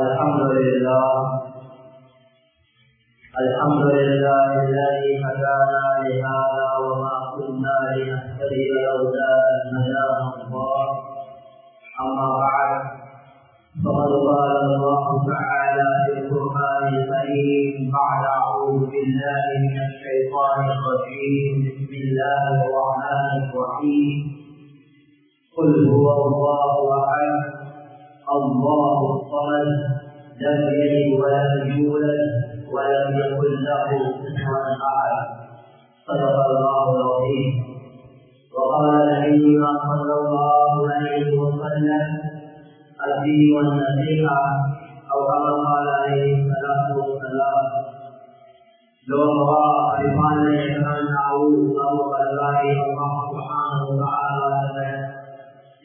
الحمد لله الحمد لله الذي هدانا لهذا وما كنا لنهتدي لولا أن هدانا الله. أما بعد فقد قال الله تعالى في القرآن الكريم بعد أعوذ بالله من الشيطان الرجيم. بسم الله الرحمن الرحيم. قل هو الله أحد. الله الصمد لم يلد ولم يولد ولم يكن له كفوا أحد. صدق الله العظيم. وقال نبينا صلى الله عليه وسلم الدين والنصيحه أو كما قال عليه الصلاة والسلام. لوقا أبيمان يتمنعوا أبو الله الله سبحانه وتعالى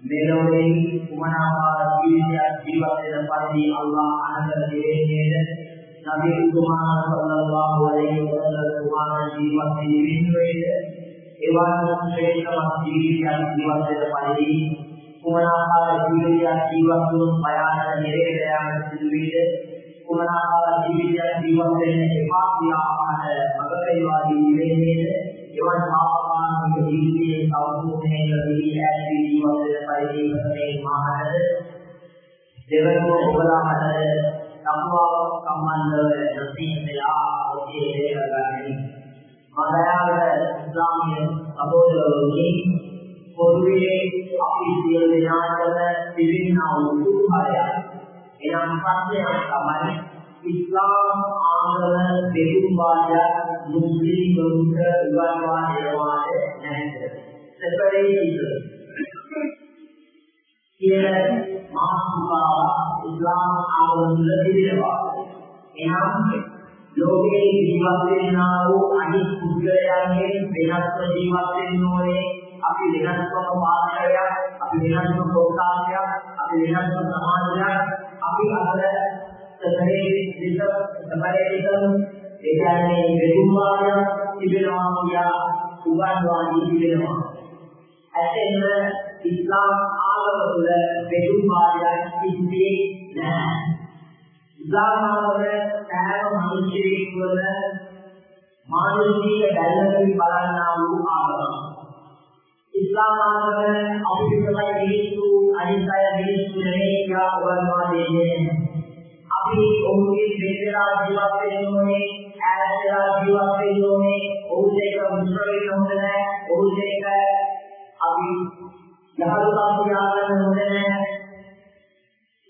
මෙලොවේ උමනාකාර ජීවිතයක් ජීවත් වෙන පරිදි අල්ලාහ් අනතර දෙන්නේද නබි උතුමා සල්ලල්ලාහු අලයිහි වසල්ලම් තුමා ජීවත් වෙන්නේ එවන් ශ්‍රේෂ්ඨම ජීවිතයක් ජීවත් වෙන පරිදි උමනාකාර ජීවිතයක් ජීවත් වූ භයානක නිරේධයන් සිදු වේද උමනාකාර ජීවිතයක් ජීවත් වෙන එපා ක්‍රියාවකට මග පෙන්වා දී වෙන්නේද එවන් ආකාරයක ජීවිතයේ අවබෝධනය කරගනී ඇති ජීවන පරිදීමේ මහානද දෙවන ඔබලා අතර සම්මාව සම්බන්ධව නැතිලා ඔබේ දේවගන්නේ මදාවට ඉස්ලාමයේ අවබෝධයේ පොදුවේ අපි සියලු දෙනාටම පිළිනා වූ හරයක්. එනම් සත්‍යයක් තමයි ඉස්ලාම් ආගම දෙතුන් වාදයක් මුස්ලිම්වරුන්ට උගන්වා දෙනවාද නැද්ද සෙපරේට් කියන මාතෘකාව ඉස්ලාම් ආගම තුළ තිබෙනවා එනම් ලෝකේ ජීවත් වෙනා වූ අනිත් පුද්ගලයන්ගෙන් වෙනස්ව ජීවත් වෙන්න ඕනේ අපි වෙනස්වම පාත්‍රයක් අපි වෙනස්ව ප්‍රෝත්සාහයක් අපි වෙනස්ව සමාජයක් අපි අතර සතරේ විද සමරේකම් ඒ කියන්නේ වෙදුමාය තිබෙනවා කියා උගන්වා දීලා ඇතෙන්න ඉස්ලාම් ආගම තුළ වෙදුමායක් තිබෙන්නේ නැහැ ඉස්ලාමාවල සෑම මිනිසෙකුම මානසික බැලමකින් බලන්නා වූ ආගම. ඉස්ලාම ආගම අපිට තමයි මිනිස්සු අනිත් අය මිනිස්සු නෙවෙයි කියලා උගන්වා දෙන්නේ. अपनी उनकी बेचेरा जीवाते योनि ऐसेरा जीवाते योनि उसे का मुश्किल होते हैं उसे का अभी जहलता की आदत होते हैं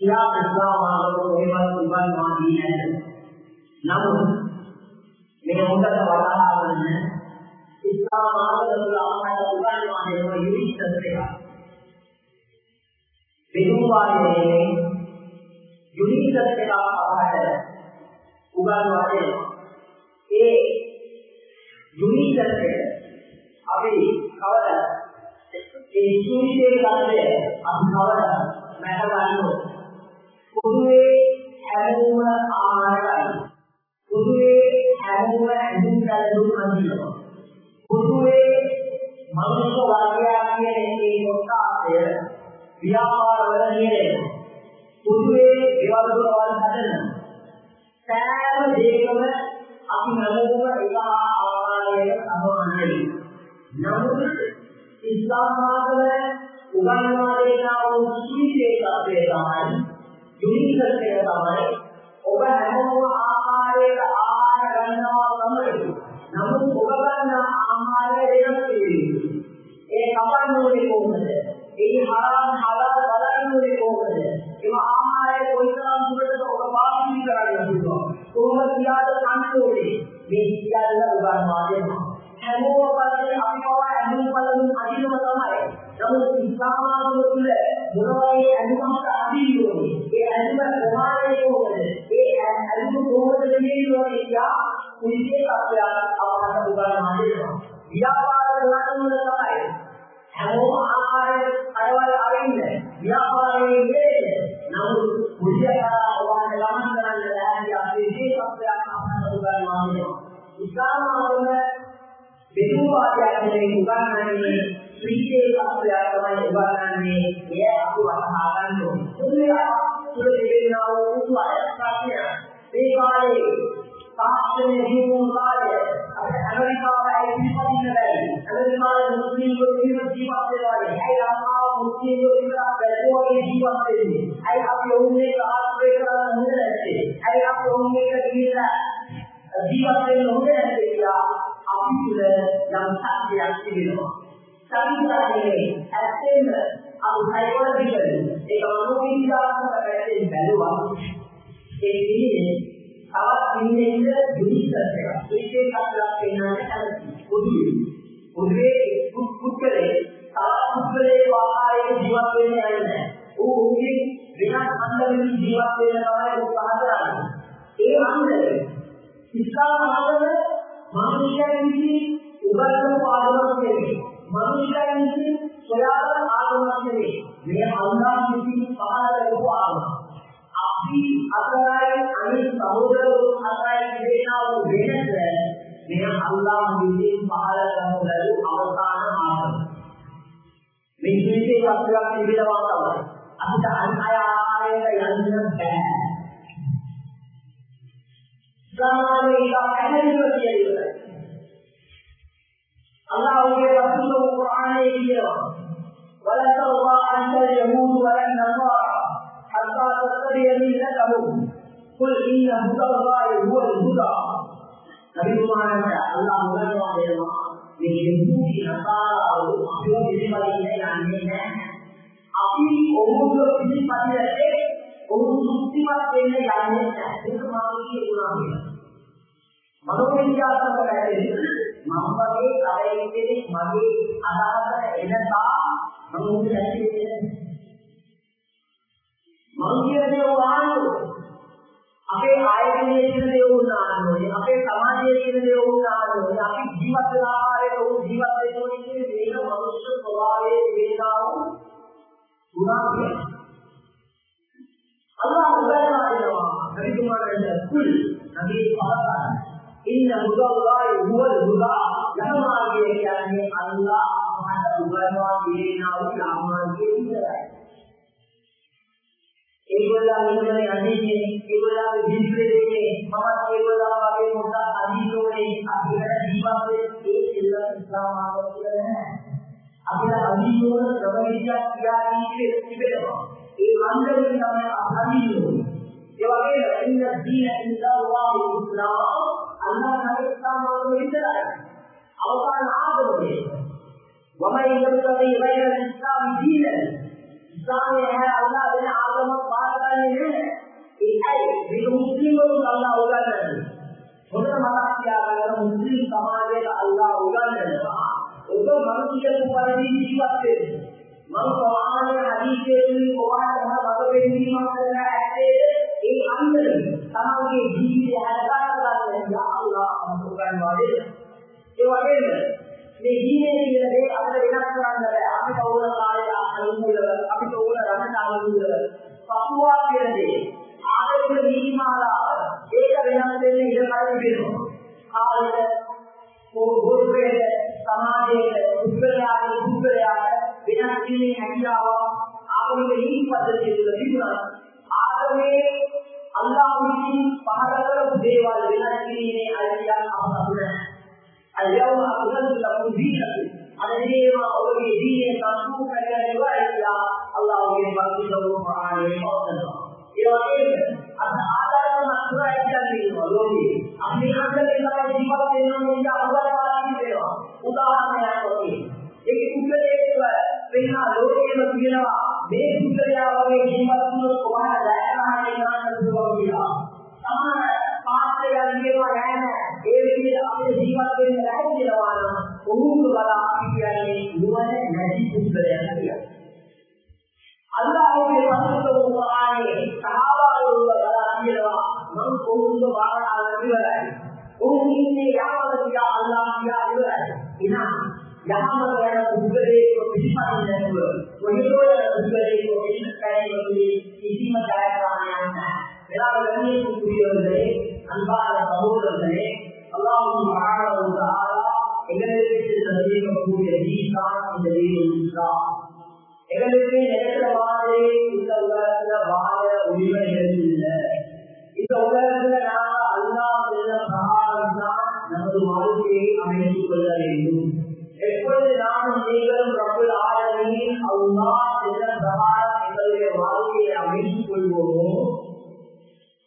क्या इस्लाम वालों को केवल ईमान मान दी है। नम मैं उनका वादा आदत है इस्लाम वालों को आपका ईमान माने को यूज़ करते हैं। बिनु वाले යුනිකර වෙනවා අපහට උගන්වාගෙන ඒ යුනිකරේ අපි කවර ඒ සූර්යයේ කන්දේ අපි කවර මැඩ ගන්නෝ පොදුවේ හැරෙම ආරයි පොදුවේ හැරෙම ඇඳුම් ගැලඳුම් අඳිනවා පොදුවේ මනුෂ්‍ය වර්ගයා කියන ඒ කොටාය ව්‍යාපාර වල නිරේ පොදුවේ ඒවල් වල හදන සෑම දෙයකම අපි හැමෝම එක ආකාරයක සමානයි. නමුත් ඉස්ලාම් ආගම උගන්වා දෙනා වූ සීලේ තත්ත්වය තමයි යුනිසෙක් එක තමයි ඔබ හැමෝම ආහාරයක ආහාර ගන්නවා තමයි. නමුත් ඔබ ගන්න ආහාරය වෙනස් වෙන්නේ. ඒ කපන්නේ කොහොමද? ඒ හරම් හලල් බලන්නේ කොහොමද? ගන්නවා දෙනවා. හැමෝමකදී අපි පවා ඇඳුම් පළඳුම් අදිනම තමයි. නමුත් ඉස්ලාමාගම තුළ මොනවාගේ ඇඳුමක් අදින්නේ? ඒ ඇඳුම ප්‍රමාණය කොහොමද? ඒ ඇඳුම කොහොමද දෙන්නේ කියලා කුලිතේ කප්පලා අවහත උගන්වා දෙනවා. ව්‍යාපාර කරනවල තමයි හැමෝම ආහාරය අයවල් අරින්න ව්‍යාපාරයේ නමුත් කුලියා ඉස්ලාම ආගම බෙදුවාදයක් නෙවෙයි උගන්වන්නේ විශේෂත්වයක් තමයි උගන්වන්නේ එය අපි වහහා ගන්න ඕනේ තුළ තිබෙනා වූ උතුවය ප්‍රශ්නය මේ කාලේ තාක්ෂණයේ ජීවන කාලය අපේ ඇමරිකාවේ ඉතිපදින්න බැරි ඇමරිකාවේ මුස්ලිම්වරු ජීවත් වෙනවා ඇයි ලංකාව මුස්ලිම්වරු විතරක් බැලුවගේ ජීවත් වෙන්නේ ඇයි අපි ඔවුන්ගේ ආශ්‍රය කරන්න හොඳ නැත්තේ ඇයි අපි ඔවුන්ගේ ගිහිල්ලා ජීවත් වෙන්න හොඳ නැත්තේ කියලා අපි තුළ යම් සත්‍යයක් තිබෙනවා සංවිධානයේ ඇත්තෙන්ම අපි සයිකොලොජිකලි ඒක මනෝවිද්‍යාත්මක පැත්තෙන් බැලුවා ඒ කියන්නේ තවත් ඉන්නේ යුනිසස් එක විශේෂත්වයක් වෙනාට කැමති පොදුවේ පොදුවේ පුත්කලේ තවත් පුත්කලේ ආකාරයක ජීවත් වෙන්න යන්නේ නැහැ ඌ උන්ගේ වෙනස් අන්දමින් ජීවත් වෙන්න තමයි උත්සාහ කරන්නේ ඒ අන්දමේ ඉස්ලාම ආගම මානසිකයන් විසින් උගන්වපු ආගමක් නෙවෙයි මනුෂ්‍යයන් විසින් සොයාගන්න ආගමක් නෙවෙයි. මේ අල්ලාහ් විසින් පහළ කරපු ආගම. අපි අතරයි අනිත් සහෝදරවරුන් අතරයි තිබෙනා වූ වෙනස මේ අල්ලාහ් විසින් පහළ කරපු අවසාන ආගම. මේ ජීවිතේ අපිට තිබෙනවා තමයි. අපිට අන් අය ආකාරයට යන්න බෑ. அல்லாவுடைய வசூலும் குரானே இல்லையவன் வளர்த்தவா அந்த யமூன் வளர் நம்பா அத்தா தத்தரியது இல்லதவும் குல் இன்ன முதல்வாய் ஊர் මනෝවිද්‍යාත්මක පැත්තේ මම වගේ කලෙක් කෙනෙක් මගේ අදහස එනසා මම උඹට ඇහිෙන්නේ මම කියන්නේ වහානු අපේ ආයතනයේ තියෙන දේ වුණානෝනේ අපේ සමාජයේ තියෙන දේ වුණානෝනේ අපි ජීවත් වෙන ආකාරයට උන් ජීවත් වෙන ඕනේ කියන මේක මනුෂ්‍ය ස්වභාවයේ තිබෙනා වූ ගුණාංගය අල්ලාහ් උදාහරණ දෙනවා හරිතුමාට කුල් නබී පාරාණ ඉන්න හුදායි හුවල් හුදා යමාර්ගය කියන්නේ අල්ලාහ් අපහට උගන්වා දෙනා වූ යාමාර්ගය විතරයි. ඒගොල්ලන් ඉන්නේ අදින්නේ ඒගොල්ලන්ගේ ජීවිතේ මමත් ඒගොල්ලන් වගේ පොඩ්ඩක් අදිනෝනේ අපිට ජීවත් වෙන්නේ ඒ ඉස්ලාම ඉස්ලාම ආගම කියලා නෑ. අපිට අදිනෝන ක්‍රමවිද්‍යා ක්‍රියාවීමේ තිබෙනවා. ඒ මන්දරේ තමයි අදිනෝනේ. ඒ වගේම ඉන්න දීන ඉන්දල්ලාහි ඉස්ලාම අල්ලාහ් ඉස්ලාම அவதான் ஆகவே அல்லாவின் ஆகம பார்த்தாலே முஸ்லீமும் அல்லா உதாரணம் முதல் மகாசியாக முஸ்லீம் சமாஜத்தில் அல்லா உதாரணம் ಒಬ್ಬ ಮನುಷ್ಯನು ಪದವಿ ಜೀವತ್ತೆ උගන්වනවා. ඒ වගේම මේ ජීවිතයේ කියන දේ අපිට වෙනස් කරන්න බෑ. අපිට ඕන කාලේ අනුකූල අපිට ඕන රටට අනුකූල පසුවා කියන දේ ආරම්භ නීතිමාලාව ඒක වෙනස් වෙන්න ඉඩ කඩ වෙනවා. කාලෙට පොදුවේ සමාජයේ පුද්ගලයාගේ පුද්ගලයාට වෙනස් වීමේ හැකියාව ආගමික නීති පද්ධතිය තුළ තිබුණා. ආගමේ අල්ලාහ් විසින් පහළ කරපු දේවල් වෙනස් කිරීමේ අයිතියක් අපට නැහැ. اليوم أكملت لكم دينكم الذي أولي دين تصوف إلى رواية الله يبارك له القرآن ويفضل إلى أن ආදායම අතුරයි කියන්නේ ලෝකේ අපි හන්දේ තමයි ජීවත් වෙනවා කියන අවබෝධය තියෙනවා උදාහරණයක් වගේ ඒක කුසලයේව වෙන ලෝකේම කියනවා මේ කුසලයා වගේ ජීවත් වුණොත් කොහොමද දැනගන්න යනවා කියලා Maka, 几了哇 சந்தேகக்கூடிய ஈசான் இந்த எங்களுக்கு நினைக்கிற மாதிரி இந்த உலகத்துல வாழ உரிமை இல்லை இந்த உலகத்துல அல்லா செல்ல பிரகாரம் தான் நமது வாழ்க்கையை அமைத்துக் கொள்ள வேண்டும் எப்பொழுது நானும் நீங்களும் செல்ல பிரகாரம் எங்களுடைய வாழ்க்கையை அமைத்துக் கொள்வோமோ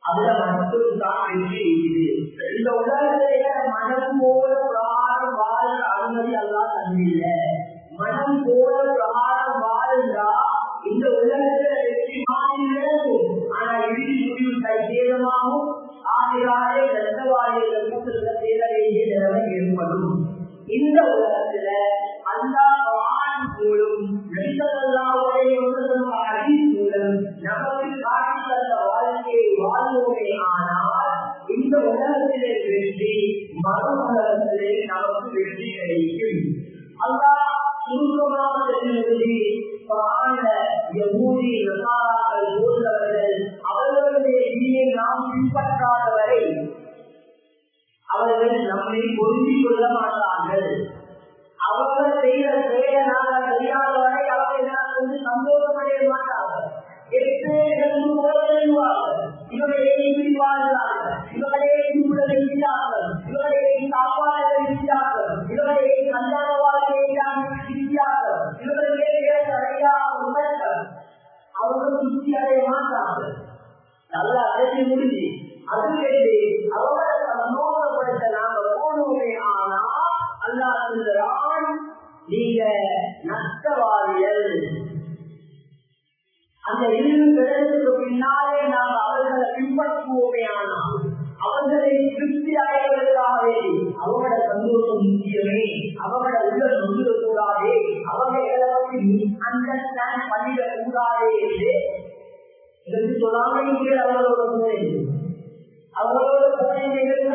அதுல மட்டும்தான் வெற்றி இருக்குது இந்த உலக ஆகிறாரே ரத்தவாதிகள் நிலைமை ஏற்படும் இந்த உலகத்துல அவர்கள் வந்து சந்தோஷமடைய மாட்டார்கள் இவர்களே பிரிவார்கள் இவர்களே இவர்களை இருக்கிறார்கள் இவர்களே சாப்பாடுகளை இருக்கிறார்கள் இவர்களே கல்யாண வாழ்க்கையை இருக்கிறார்கள் இவர்களே சரியா உணர்கள் அவர்கள் திருப்தி அடைய மாட்டார்கள். நல்லா பேசி முடிஞ்சு. அந்த இழிவு கிடைச்சதுக்கு பின்னாலே நாம் அவர்களை பின்பற்றுவோமே ஆனால் அவர்களை திருப்தி அடைவதற்காகவே அவங்களோட சந்தோஷம் முக்கியமே அவங்களோட உள்ள நொந்து கூடாதே அவங்களை அண்டர்ஸ்டாண்ட் பண்ணிட கூடாதே என்று சொல்லாமல் அவர்களோட போய் அவர்களோட குழந்தைகளுக்கு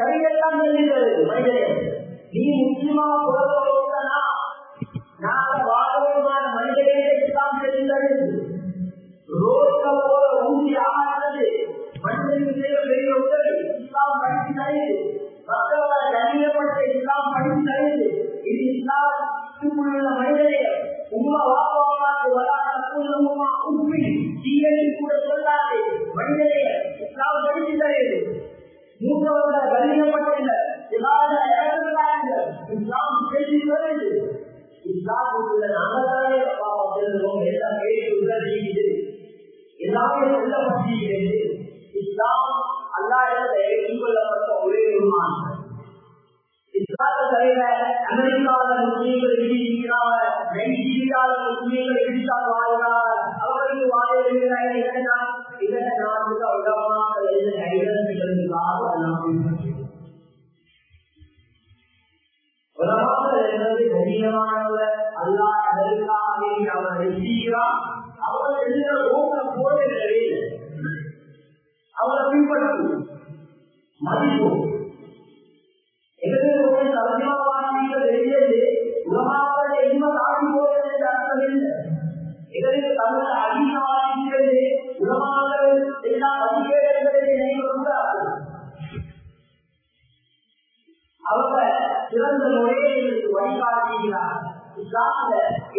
சரியெல்லாம் சொல்லுகிறது மனிதனே நீ முஸ்லிமா புறப்போனா நாங்க வாழ்வமான மனிதனே இஸ்லாம் தெரிந்தது. எல்லாமே சொல்லப்பட்டிருக்கிறது இஸ்லாம் அல்லாயிரத்தை ஏற்றுக்கொள்ளப்பட்ட ஒரே ஒரு மாற்றம் இஸ்லாத்தை தவிர அமெரிக்காவில் முஸ்லீம்கள் இருக்கிறார்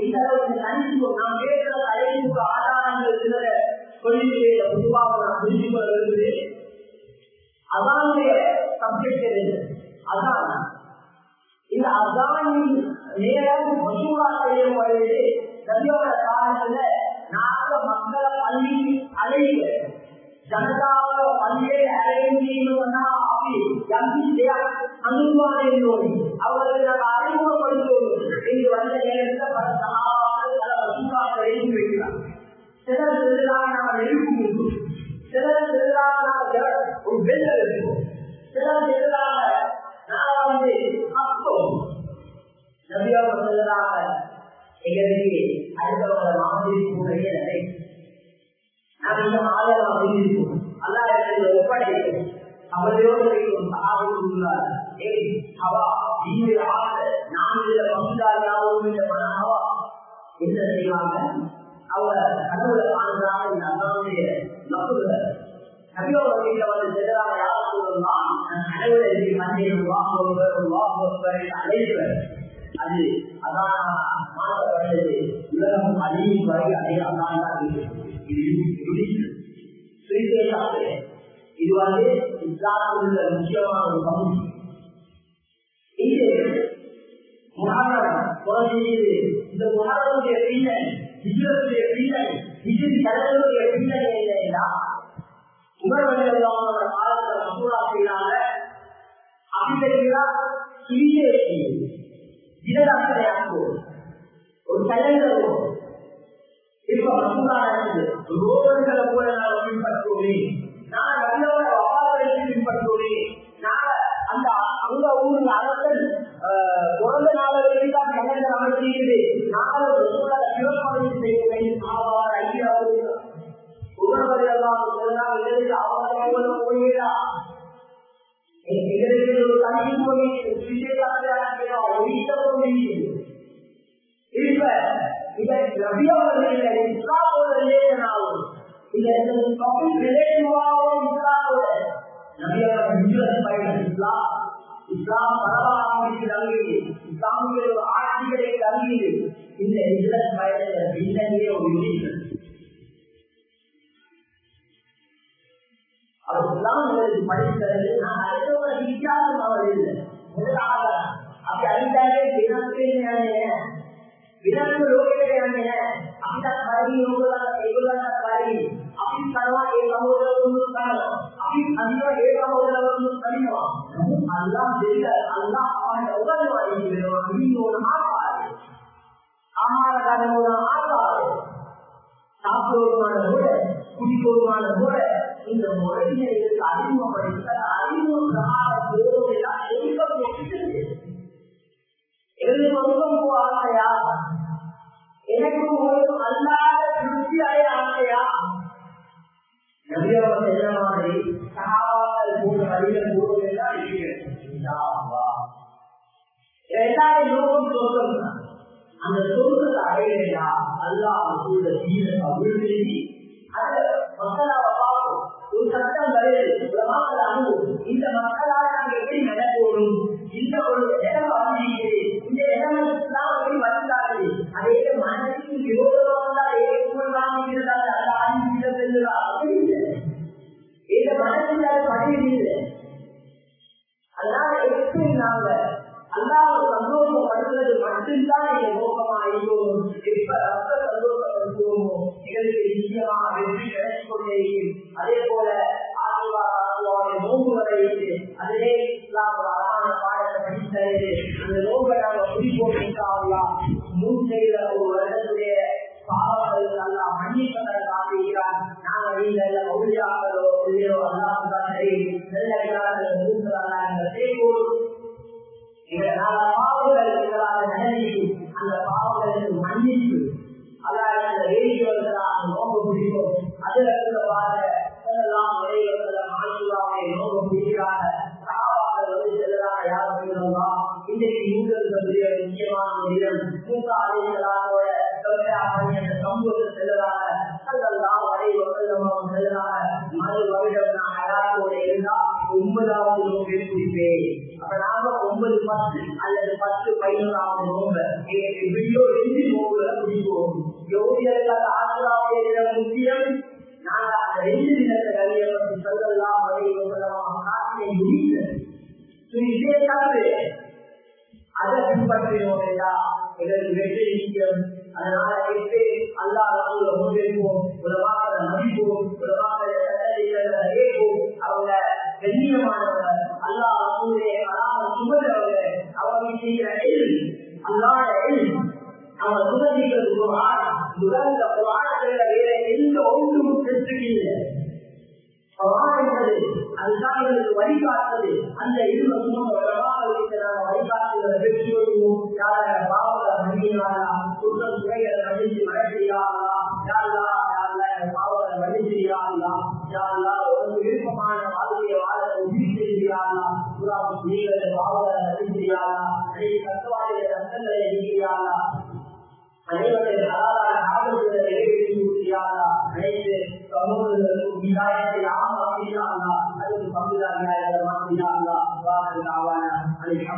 இந்த அளவுக்கு தனித்துவம் நாம் பேசுற தலைமுக ஆதாரங்கள் சில கொள்கையை பொதுவாக நான் புரிந்து கொள்ள விரும்புகிறேன் அதானுடைய சப்ஜெக்ட் எது அதான் இந்த அதானின் நேரம் மசூரா செய்யும் பொழுது நபியோட காலத்துல நாங்க மக்களை பள்ளி அழைக்க ஜனதாவை பள்ளியை அழைந்தீங்கன்னா அப்படி எம்பி அனுபவான அவர்களை நாங்கள் அறிமுகப்படுத்துவோம் இந்த வந்த நேரத்தில் பல சகாபாக்கள் பல வசூலாக எழுதி வைக்கிறார். சிலர் திருவிழாக நாங்கள் நெருப்பு உண்டு சிலர் ஒரு வெள்ள சிலர் வந்து சொல்லுறாங்க எங்களுக்கு மாதிரி நிலை. நாம் இந்த அல்லா எனக்கு ஒப்படைக்கும் அவரையோடு ஏய் அவா நீங்க ஆக நான் என்ன செய்வாங்க அவங்க கடவுளை காண்கிறாங்க இந்த அல்லாவுடைய நம்புகிறார் நபியோட வீட்டுல வந்து செல்லுறாங்க யாரும் சொல்லலாம் கடவுளை வாங்குவர் வாங்குவர் அது அதான் மாற்றப்பட்டது உலகம் அழியும் வரை அதே அதான் தான் இது வந்து முக்கியமான ஒரு பகுதி இது முகாரம் குறைஞ்சது இந்த முகாரனுடைய பின்னணி ஹிஜரத்துடைய பின்னணி ஹிஜரி கடலுடைய பின்னணி இல்லைன்னா உணர்வர்களோட காலத்தில் மசூரா செய்யறாங்க சிறிய தினதாசனையாக்குவோம் ஒரு தலைவர் இப்ப மசூரா ரோடுகளை கூட நான் பின்பற்றுவேன் நான் நல்லவர இதை இஸ்லாமோட ரிலேஷன் ஆகும் இதை டாபிக் ரிலேட்டிவாகவும் இஸ்லாமோட நபியோட ஹிஜ்ரத் பயணம் இஸ்லாம் இஸ்லாம் பரவாயில்லை இஸ்லாமிய ஒரு ஆட்சிகளை இந்த பின்னணியே ஒரு அவர் படித்தது நான் அடுத்தவங்க அவர் இல்லை முதலாக அப்படி அறிந்தாலே தினத்தை විනාඩු ලෝකෙට යන්නේ අපිට පරිදි නෝකලා ඒගොල්ලන්ට පරිදි අපි තරවා ඒ සහෝදරවරුන් කරනවා අපි අන්නවා ඒ සහෝදරවරුන් කරනවා නමුත් අල්ලාහ් දෙවිද අල්ලාහ් අපහට උගන්වනවා කියනවා නිවෝන ආකාරය ආහාර ගන්නවන ආකාරය சாப்பிடுவதான முறை குடிப்போருமான முறை இந்த முறையில இதற்கு அறிமுகப்படுத்த அறிமுக பிரகாரம் எல்லாம் எதிர்க்க போகிறது எழுதி வகுக்கம் நபியவர் செல்ல மாதிரி சகாபாக்கள் போன்ற வழிகள் சொர்க்கம் அந்த சொர்க்கத்தை அடையலையா? குறிப்போட்டாங்கலாம் செய்த ஒரு வருடத்துடைய பாவங்கள் எல்லாம் மன்னிப்பதை காட்டுகிறார் நாங்கள் வீட்டில் மௌலியாங்களோ இல்லையோ சரி நல்ல அல்லது பத்து பதினோராவது நோம்பு எங்களுக்கு வீடியோ எழுதி உலக வேற எந்த ஒன்றும் பெற்றுக்கில்லை அதுதான் எங்களுக்கு வழிகாட்டுறது அந்த இரு வழிகாட்டுகிற வெற்றியோடும் யார பாவத்தை மன்னியாரா குற்றம் குறைகளை மன்னித்து மழையாரா யாரா யாரா பாவத்தை மன்னிச்சியாரா யாரா ஒரு விருப்பமான வாழ்க்கையை வாழ உயிர்த்திருக்கிறாரா புறாவும் நீங்கள பாவத்தை மன்னிச்சியாரா கட்டுவாடைய ரத்தங்களை இருக்கிறாரா அனைவரை அழகான ஆபத்துகளை நிறைவேற்றி முடியாதா அனைத்து சமூகங்களுக்கும் விதாயத்தை அதுக்கு பங்குதாரியாக வாங்க